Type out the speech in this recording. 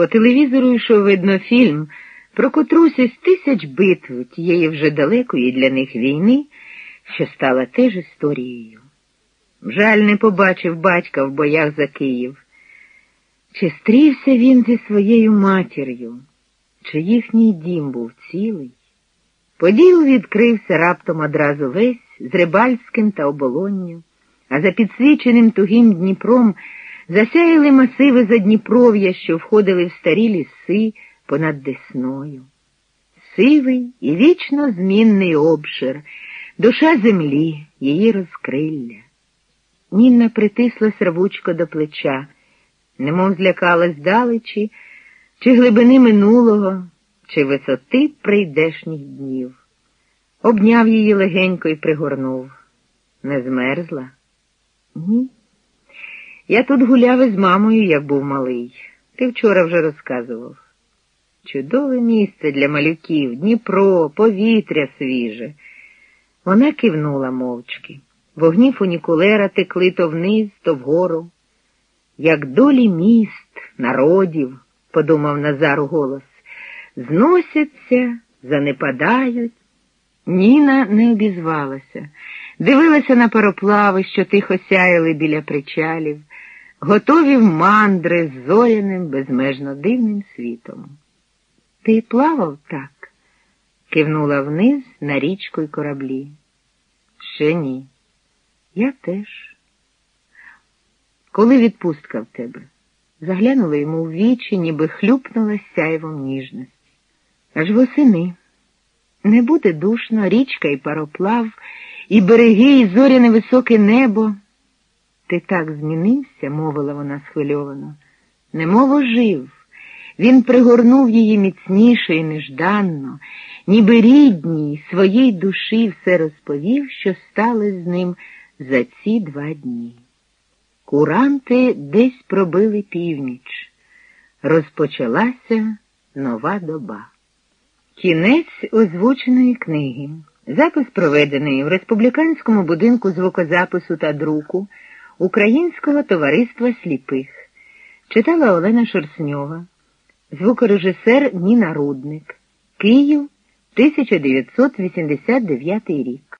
По телевізору йшов видно фільм про котрусь із тисяч битв тієї вже далекої для них війни, що стала теж історією. Жаль, не побачив батька в боях за Київ. Чи стрівся він зі своєю матір'ю, чи їхній дім був цілий? Поділ відкрився раптом одразу весь з Рибальським та оболонню, а за підсвіченим тугим Дніпром засяяли масиви Задніпров'я, що входили в старі ліси понад Десною. Сивий і вічно змінний обшир, душа землі, її розкрилля. Нінна притисла сервучко до плеча, немов злякалась далечі, чи глибини минулого, чи висоти прийдешніх днів. Обняв її легенько і пригорнув. Не змерзла? Ні. Я тут гуляв із мамою, як був малий. Ти вчора вже розказував. Чудове місце для малюків, Дніпро, повітря свіже. Вона кивнула мовчки. Вогні фунікулера текли то вниз, то вгору. Як долі міст, народів, подумав Назар голос, зносяться, занепадають. Ніна не обізвалася, дивилася на пароплави, що тихо сяяли біля причалів, готові в мандри з зоряним, безмежно дивним світом. Ти плавав так? кивнула вниз на річку й кораблі. Ще ні. Я теж. Коли відпустка в тебе? Заглянула йому в вічі, ніби хлюпнула сяйвом ніжності. Аж восени. Не буде душно, річка і пароплав, і береги, і зоряне високе небо. Ти так змінився, мовила вона схвильовано, немов ожив. Він пригорнув її міцніше і нежданно, ніби рідній своїй душі все розповів, що стали з ним за ці два дні. Куранти десь пробили північ. Розпочалася нова доба. Кінець озвученої книги. Запис проведений в Республіканському будинку звукозапису та друку Українського товариства сліпих. Читала Олена Шерсньова, звукорежисер Ніна Рудник, Київ, 1989 рік.